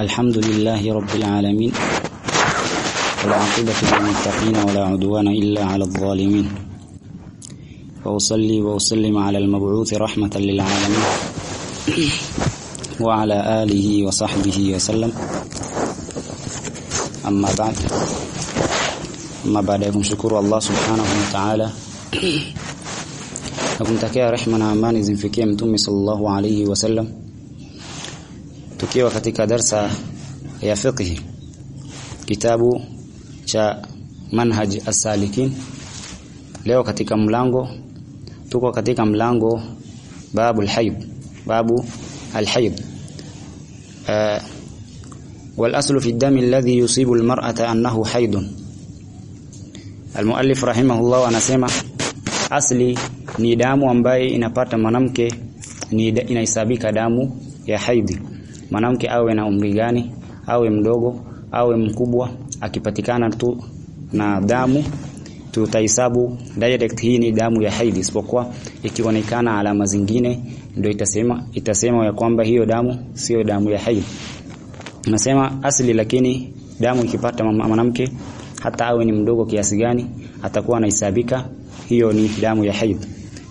الحمد لله رب العالمين والعاقبة للمتقين ولا عدوان إلا على الظالمين. وأصلي وأسلم على المبعوث رحمة للعالمين وعلى آله وصحبه وسلم. أما بعد أما بعد Allah subhanahu wa ta'ala na kumtakia rehma na amani zimfikie mtume sallallahu alayhi wasallam tukiwa katika darsa ya fiqh kitabu cha manhaj as-salikin leo katika mlango tuko katika mlango babu al-hayd babu al-hayd uh, والأصل في الدم الذي يصيب المرأة أنه حيض المؤلف رحمه الله anasema asli ni damu ambaye inapata mwanamke ni inahesabika damu ya haidhi mwanamke awe na umri gani? Awe mdogo awe mkubwa akipatikana tu na damu tutahesabu. Direct hii ni damu ya haidhi isipokuwa ikionekana alama zingine ndio itasema itasema ya kwamba hiyo damu sio damu ya haidhi nasema asili lakini damu ikipata mwanamke hata awe ni mdogo kiasi gani atakuwa anahesabika hiyo ni damu ya haidi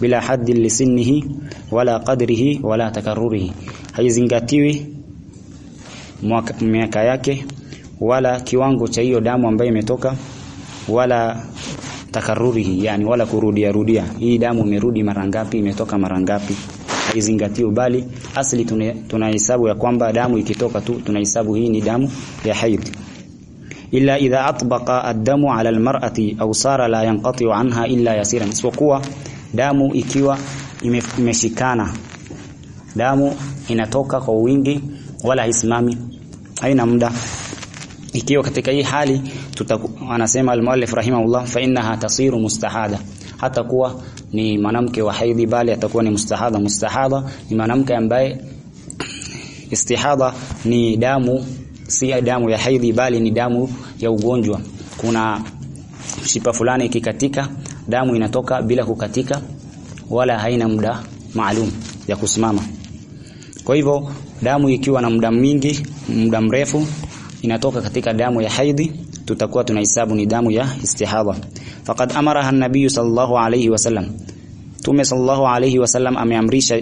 bila haddi lisinihi wala qadrihi wala takarrurihi haizingatiwi miaka yake wala kiwango cha hiyo damu ambayo imetoka wala takarurihi yani wala kurudia rudia. Hii damu imerudi mara ngapi imetoka mara ngapi? Haizingatiwi bali asli tunahesabu ya kwamba damu ikitoka tu tunahesabu hii ni damu ya haid. Illa idha atbaqa ad-damu ala al-mar'ati aw sara la yanqatiu anha illa yasiran. Isipokuwa damu ikiwa imeshikana damu inatoka kwa wingi wala haisimami. Haina muda. Ikiwa katika hii hali anasema al-muallif rahimahullah fa innaha tasiru mustahada. Hata kuwa ni mwanamke wa haidhi bali atakuwa ni mustahada. Mustahada ni mwanamke ambaye istihada ni damu si damu ya haidhi bali ni damu ya ugonjwa. Kuna mshipa fulani ikikatika damu inatoka bila kukatika wala haina muda maalum ya kusimama kwa hivyo damu ikiwa na muda mwingi muda mrefu inatoka katika damu ya haidhi tutakuwa tunahesabu ni damu ya istihadha faqad amaraha an-nabiy sallallahu alayhi wasallam tume sallallahu alayhi wasallam ameamrisha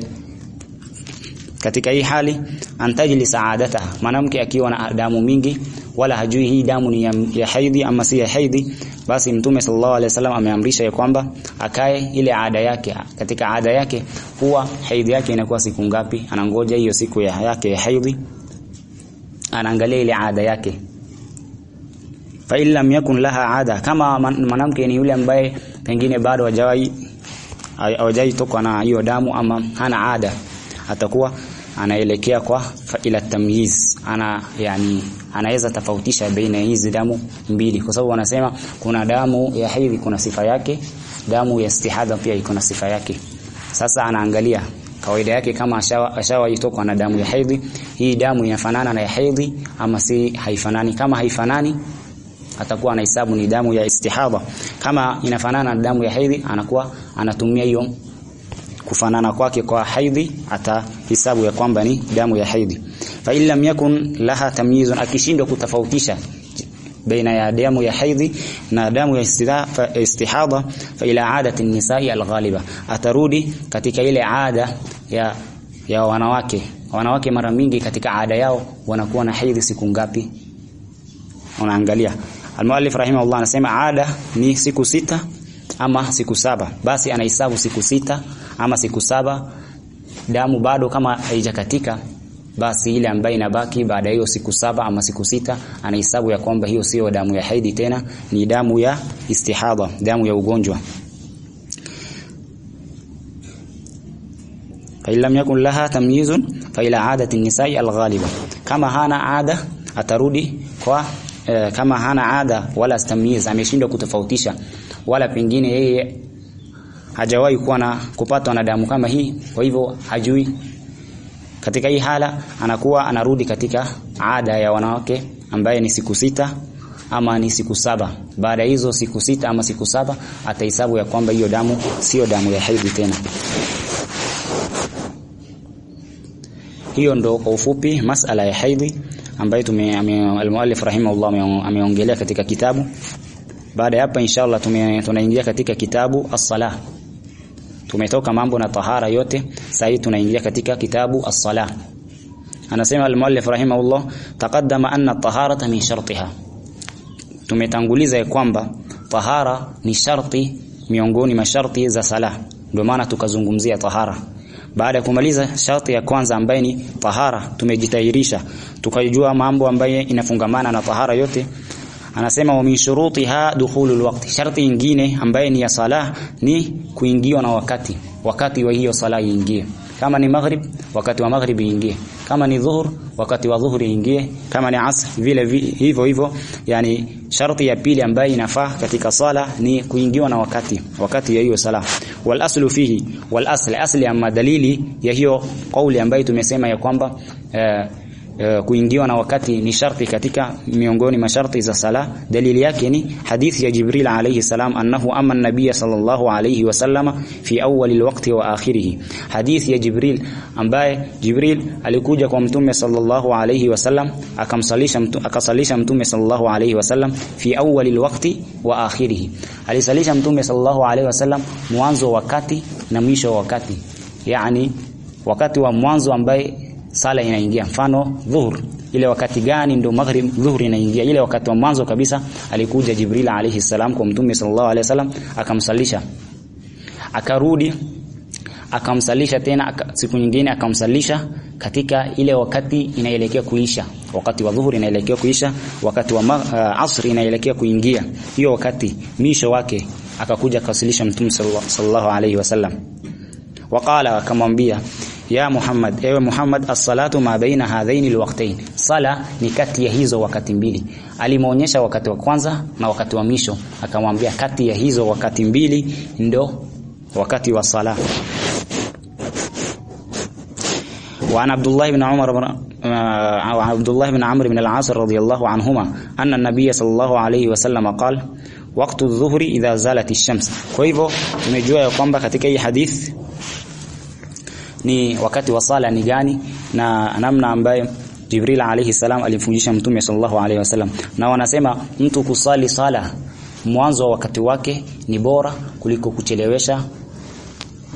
katika hii hali antajli saadataha mwanamke akiwa na damu mingi wala hajui hii damu ni ya, ya haidhi ama si ya haidhi basi mtume sallallahu alaihi wasallam ameamrisha ya kwamba akae ile ada yake. Katika ada yake huwa haidhi yake inakuwa siku ngapi? Anangoja hiyo siku ya yake ya haidhi anaangalia ile ada yake. Fa lam yakun laha ada kama mwanamke ni yule ambaye pengine bado hajawai hawajai toka na hiyo damu ama hana ada atakuwa anaelekea kwa ila tamyiz. Ana yani anaweza tofautisha baina hizi damu mbili. Kwa sababu wanasema kuna damu ya haidhi kuna sifa yake. Damu ya istihadha pia iko na sifa yake. Sasa anaangalia kawaida yake kama ashawa ashawaitoka na damu ya hedhi, hii damu inafanana na ya hedhi ama si haifanani? Kama haifanani atakuwa anahesabu ni damu ya istihadha. Kama inafanana na damu ya hedhi anakuwa anatumia hiyo kufanana kwake kwa haidhi atahesabu ya kwamba ni damu ya haidhi. Fa illam yakun laha tamyizun akishindwa kutofautisha baina ya damu ya haidhi na damu ya istihadha fa ila adati nisai alghaliba. Atarudi katika ile ada ya ya wanawake. Wanawake mara mingi katika ada yao wanakuwa na haidhi siku ngapi? Unaangalia. Almuallif rahimahullah anasema ada ni siku sita ama siku saba. Basi anahesabu siku sita ama siku saba damu bado kama haijakatika basi ile ambayo inabaki baada hiyo siku saba ama siku sita anahesabu ya kwamba hiyo sio damu ya haidi tena ni damu ya istihadha damu ya ugonjwa. Fa lam yakun laha tamyizun fa ila adati nisai alghaliba. Kama hana ada atarudi kwa e, kama hana ada wala stamyiz ameshindwa kutofautisha wala pengine yeye hajawahi kuwa na kupatwa na damu kama hii kwa hivyo hajui. Katika hii hala anakuwa anarudi katika ada ya wanawake ambaye ni siku sita ama ni siku saba. Baada hizo siku sita ama siku saba atahesabu ya kwamba hiyo damu sio damu ya hedhi tena. Hiyo ndo kwa ufupi masala ya haidhi ambayo tume rahimahullah ameongelea katika kitabu. Baada ya hapa inshallah tunaingia katika kitabu as-salah tumetoka mambo na tahara yote sasa tunaingia katika kitabu as-salah. Anasema al-muallif rahimahullah taqaddama anna at-taharata min shartiha. Tumetanguliza kwamba tahara ni sharti miongoni masharti za sala ndio maana tukazungumzia tahara. Baada ya kumaliza sharti ya kwanza ambaye ni tahara tumejitahirisha. Tukajua mambo ambaye inafungamana na tahara yote anasema wa min shurutiha dukhulul waqti. Sharti nyingine ambaye ni ya sala ni kuingiwa na wakati. Wakati wa hiyo sala iingie. Kama ni maghrib wakati wa maghrib iingie. Kama ni dhuhur wakati wa dhuhuri ingie kama ni asr vile hivyo hivyo. Yani sharti ya pili ambayo inafaa katika sala ni kuingiwa na wakati. Wakati ya hiyo sala wal aslu fihi. Wal asl. Asli amma dalili ya hiyo kauli ambayo tumesema ya kwamba uh, Uh, kuingiwa na wakati ni sharti katika miongoni masharti za sala dalili yake ni hadithi ya Jibril alayhi salam annahu amma an-nabiy sallallahu alayhi wasallama fi awwal al-waqti wa akhirih hadithi ya Jibril ambaye Jibril alikuja kwa mtume sallallahu alayhi wasallam akamsalisha mtume akasalisha mtume sallallahu alayhi wasallam fi awwal al-waqti wa akhirih alisalisha mtume sallallahu alayhi wasallam mwanzo wakati na mwisho wakati yani wakati wa mwanzo ambaye sala inaingia mfano dhuhur ile wakati gani ndio maghrib dhuhur inaingia? Ile wakati wa mwanzo kabisa alikuja Jibril alayhi salam kwa mtume sallallahu alayhi wasallam akamsalisha. Akarudi akamsalisha tena siku nyingine akamsalisha katika ile wakati inaelekea kuisha. Wakati wa dhuhur inaelekea kuisha wakati wa uh, asri inaelekea kuingia. Hiyo wakati misho wake akakuja akawasilisha mtume sallallahu alayhi wasallam. Waqala akamwambia ya Muhammad ewe Muhammad as-salatu ma baina hadhaini alwaqtayn sala ni kati ya hizo wakati mbili alimuonyesha wakati wa kwanza na wakati wa misho akamwambia kati ya hizo wakati mbili ndo wakati wa sala وعن عبد الله بن عمر وعن عبد الله بن عمرو بن العاص رضي الله عنهما أن النبي صلى الله عليه وسلم قال وقت الظهر إذا زالت الشمس kwa hivyo tumejua ya kwamba katika hii hadith ni wakati wa sala ni gani na namna ambayo Jibril alayhi salam alimfundisha mtume sallallahu alayhi wasallam na wanasema mtu kusali sala mwanzo wa wakati wake ni bora kuliko kuchelewesha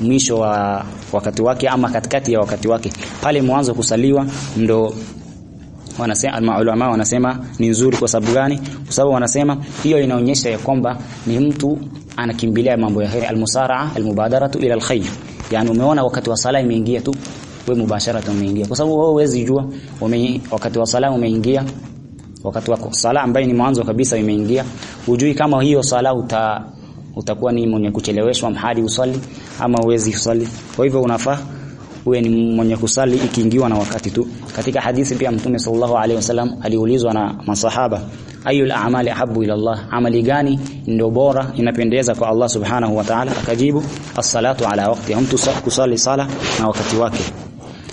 mwisho wa wakati wake ama katikati ya wakati wake. Pale mwanzo kusaliwa ndo wanasema almaulama wanasema ni nzuri kwa sababu gani? Kwa sababu wanasema hiyo inaonyesha ya kwamba ni mtu anakimbilia mambo ya khair almusaraa almubadaratu ila alkhair yani umeona wakati wa sala imeingia tu wewe mubashara umeingia. Kwa sababu wewe huwezi jua wakati wa sala umeingia wakati wa sala ambaye ni mwanzo kabisa imeingia hujui kama hiyo sala uta utakuwa ni mwenye kucheleweshwa mhadi usali ama uwezi usali kwa hivyo unafaa uwe ni mwenye kusali ikiingiwa na wakati tu. Katika hadithi pia mtume sallallahu alaihi wasallam aliulizwa na masahaba ayul a'mali ahabbu ila Allah? Amali gani ndio bora inapendeza kwa Allah subhanahu wa ta'ala? Akajibu as-salatu ala waqti mtu kusali sala na wakati wake.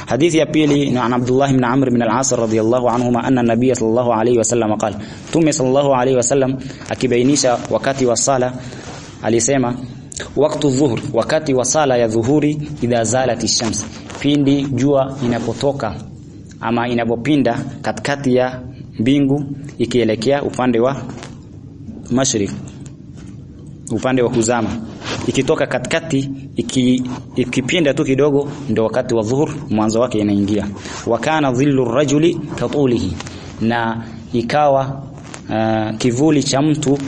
Hadithi ya pili ni an Abdullah ibn Amr ibn al-As radhiyallahu anhuma anna an-nabiy sallallahu alayhi wasallam qala tume sallallahu alayhi wasallam akibainisha wakati wa sala alisema wakati dhuhur wakati wa sala ya dhuhuri idha zalati shams pindi jua inapotoka ama inapopinda katikati ya mbingu ikielekea upande wa mashrik upande wa kuzama. Ikitoka katikati iki, ikipinda tu kidogo ndio wakati wa dhuhur mwanzo wake inaingia. Wakana dhillu rajuli katulihi na ikawa uh, kivuli cha mtu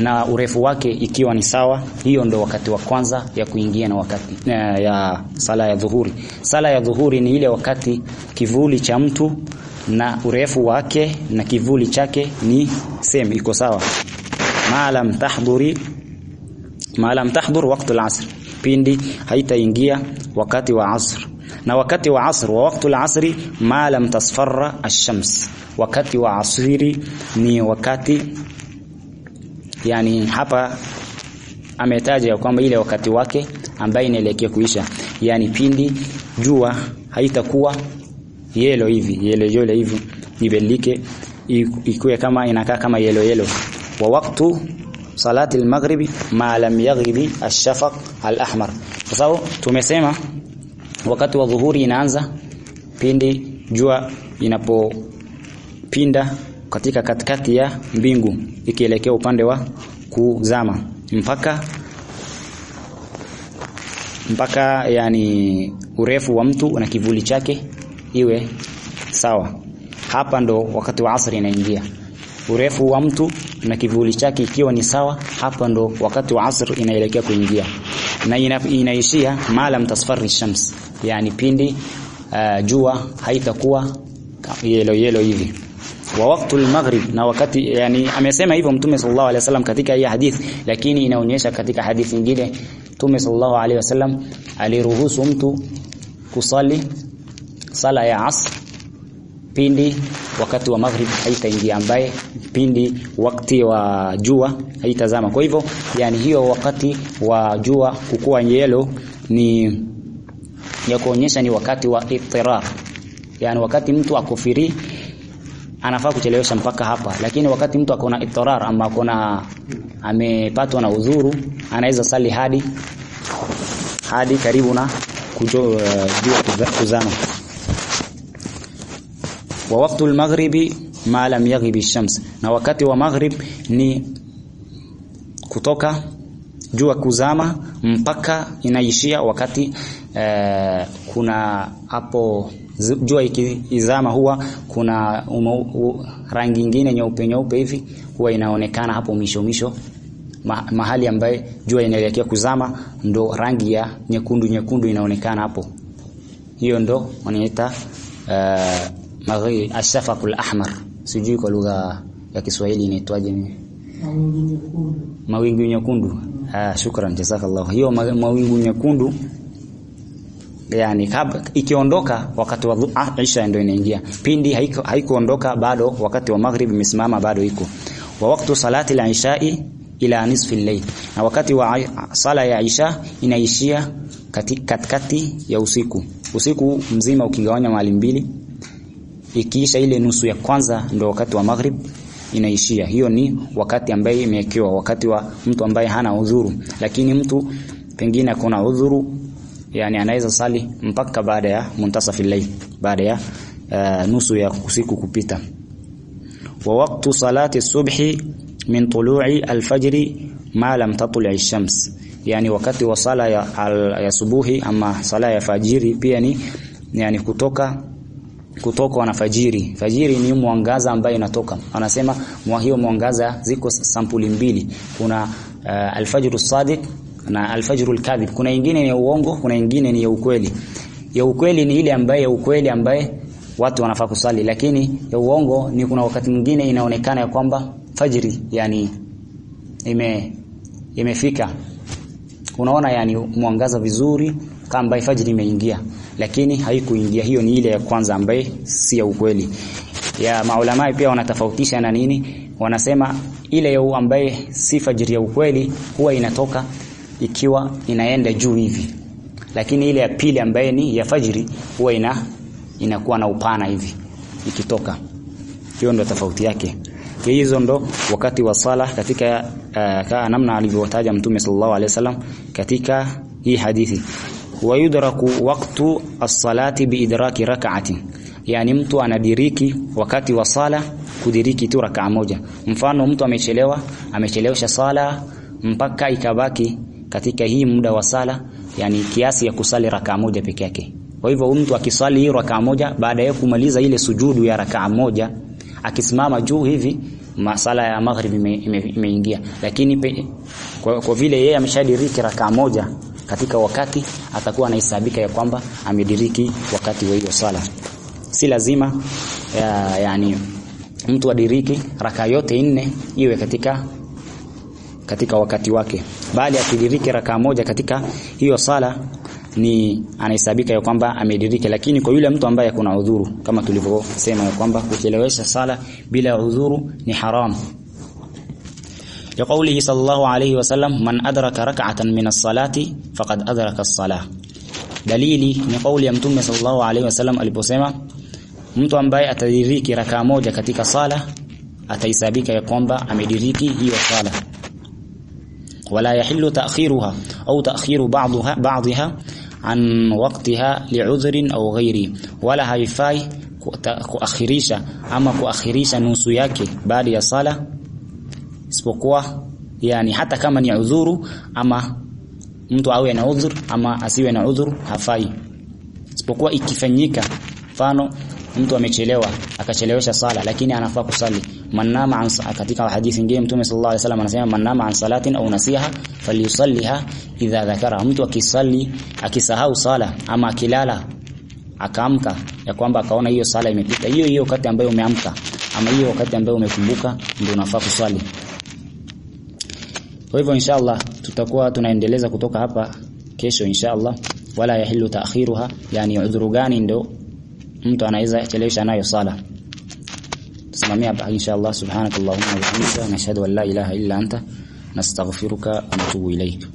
na urefu wake ikiwa ni sawa. Hiyo ndo wakati wa kwanza ya kuingia na wakati ya, ya sala ya dhuhuri. Sala ya dhuhuri ni ile wakati kivuli cha mtu na urefu wake na kivuli chake ni same iko sawa. Maalam tahduri, maalam tahdur wakati al-asr pindi haitaingia wakati wa asr. Na wakati wa asr wa wakati al-asri maalam tasfarra ash-shams. Wakati wa asiri ni wakati yani hapa ametaja kwamba ile wakati wake ambaye inaelekea kuisha. Yani pindi jua haitakuwa yelo hivi yelo yelo hivi ibelike ikuwe kama inakaa kama yelo yelo wa waktu salati al-maghribi ma lam yaghribi ash-shafaq al-ahmar. Kwa sababu tumesema wakati wa dhuhuri inaanza pindi jua inapopinda katika katikati ya mbingu ikielekea upande wa kuzama. Mpaka mpaka yani urefu wa mtu na kivuli chake iwe sawa. Hapa ndo wakati wa asri inaingia. Urefu wa mtu na kivuli chake ikiwa ni sawa hapa ndo wakati wa asr inaelekea kuingia. Na ina, inaishia malam tasfarri shams yani pindi uh, jua haitakuwa yelo yelo hivi wa waqtul maghrib. Na wakati yani amesema hivyo mtume sallallahu alaihi wasallam katika hii hadithi lakini inaonyesha katika hadithi nyingine mtume sallallahu alaihi wasallam aliruhusu mtu kusali sala ya asr pindi wakati wa maghrib haitaingia ambaye pindi wakati wa jua haitazama. Kwa hivyo yani hiyo wakati wa jua kukua yelo ni ya kuonyesha ni wakati wa ittirar yani wakati mtu akufiri anafaa kuchelewesha mpaka hapa. Lakini wakati mtu akona itorar ama akona amepatwa na udhuru anaweza sali hadi hadi karibu na kujo uh, kuzama. Wa waqtu al-maghribi ma lam yaghib shams na wakati wa maghrib ni kutoka jua kuzama mpaka inaishia wakati eh, kuna hapo jua ikizama huwa kuna umo, u, rangi nyingine nyeupe nyeupe hivi huwa inaonekana hapo misho misho ma, mahali ambaye jua inaelekea kuzama ndo rangi ya nyekundu nyekundu inaonekana hapo. Hiyo ndo wanaita uh, maghi ashafaqul ahmar. Sijui kwa lugha ya Kiswahili inaitwaje. Mawingu nyekundu ah shukran jazakallah hiyo mawingu nyekundu yani ikiondoka wakati wa Isha ndio inaingia. Pindi haikuondoka bado wakati wa maghrib imesimama bado iko. Wa waktu salati al-ishai ila nisfi al-layl. Na wakati wa sala ya Isha inaishia katikati ya usiku. Usiku mzima ukigawanya mali mbili ikiisha ile nusu ya kwanza ndio wakati wa maghrib inaishia. Hiyo ni wakati ambaye imewekewa wakati wa mtu ambaye hana udhuru. Lakini mtu pengine kuna udhuru yani anaweza sali mpaka baada ya muntasafi layl baada ya uh, nusu ya usiku kupita. Wa waktu salati subhi min tulu'i alfajri ma lam tatlu'i ash-shams. Yani wakati wa sala ya, al, ya subuhi ama sala ya fajiri pia ni yani kutoka kutoka na fajiri. Fajiri ni mwangaza ambayo inatoka. Anasema mwa hiyo mwangaza ziko sampuli mbili. Kuna uh, alfajru sadiq na alfajru alkadhib. Kuna nyingine ni ya uongo, kuna nyingine ni ya ukweli. Ya ukweli ni ile ambaye ya ukweli ambaye watu wanafaa kusali, lakini ya uongo ni kuna wakati mwingine inaonekana ya kwamba fajiri yani ime imefika. Unaona yani mwangaza vizuri kama ifajiri fajiri imeingia. Lakini haikuingia. Hiyo ni ile ya kwanza ambaye si ya ukweli. Ya maulama pia wanatofautisha na nini? Wanasema ile ya ambaye si fajiri ya ukweli huwa inatoka ikiwa inaenda juu hivi. Lakini ile ya pili ambaye ni ya fajiri huwa ina inakuwa na upana hivi ikitoka. Hiyo ndo tofauti yake. Hizo ndo wakati wa sala katika uh, namna alivyotaja mtume sallallahu alaihi wasallam katika hii hadithi wayudraku waqtu as-salati biidraki rak'atin. Yani mtu anadiriki wakati wa sala kudiriki tu rak'a moja. Mfano mtu amechelewa amechelewesha sala mpaka ikabaki katika hii muda wa sala yani kiasi ya kusali rak'a moja peke yake. Kwa hivyo mtu akisali hii rak'a moja baada ya kumaliza ile sujudu ya rak'a moja akisimama juu hivi masala ya maghrib imeingia ime, ime lakini pe, kwa, kwa vile yeye ameshadiriki rak'a moja katika wakati atakuwa anahesabika ya kwamba amediriki wakati wa hiyo sala si lazima ya, yani mtu adiriki raka yote nne iwe katika katika wakati wake. Bali akidiriki raka moja katika hiyo sala ni anahesabika ya kwamba amediriki. Lakini kwa yule mtu ambaye kuna udhuru kama tulivyosema ya kwamba kuchelewesha sala bila udhuru ni haram liqaulihi sallallahu alayhi wasallam man adraka rak'atan min as-salati faqad adraka as-salah. Dalili ni kauli ya Mtume sallallahu alayhi wasallam aliposema mtu ambaye atadiriki rakaa moja katika sala atahesabika ya kwamba amediriki hiyo sala wala yahillu ta'khiruha au ta'khiru ba'daha ba'daha an waqtiha li'udhrin au ghairi wala haifai kuakhirisha ama kuakhirisha nusu yake baada ya sala isipokuwa yani hata kama ni udhuru ama mtu awe na udhur ama asiwe na udhur hafai. Isipokuwa ikifanyika mfano mtu amechelewa akachelewesha sala lakini anafaa kusali. Manama an katika hadithi nyingine mtume sallallahu alaihi wasallam anasema manama an salatin au nasiha falyusalliha idha dhakara. Mtu akisali akisahau sala ama akilala akaamka ya kwamba akaona hiyo sala imepita hiyo hiyo wakati ambayo umeamka ama hiyo wakati ambayo umekumbuka ndio unafaa kuswali kwa hivyo inshallah tutakuwa tunaendeleza kutoka hapa kesho inshallah. Wala yahilu taakhiruha yani udhuru gani ndo mtu anaweza chelewesha nayo sala. Tusimamia hapa inshallah subhanakallahumma wa bihamdika nashhadu an la ilaha illa anta nastaghfiruka wa natubu ilayk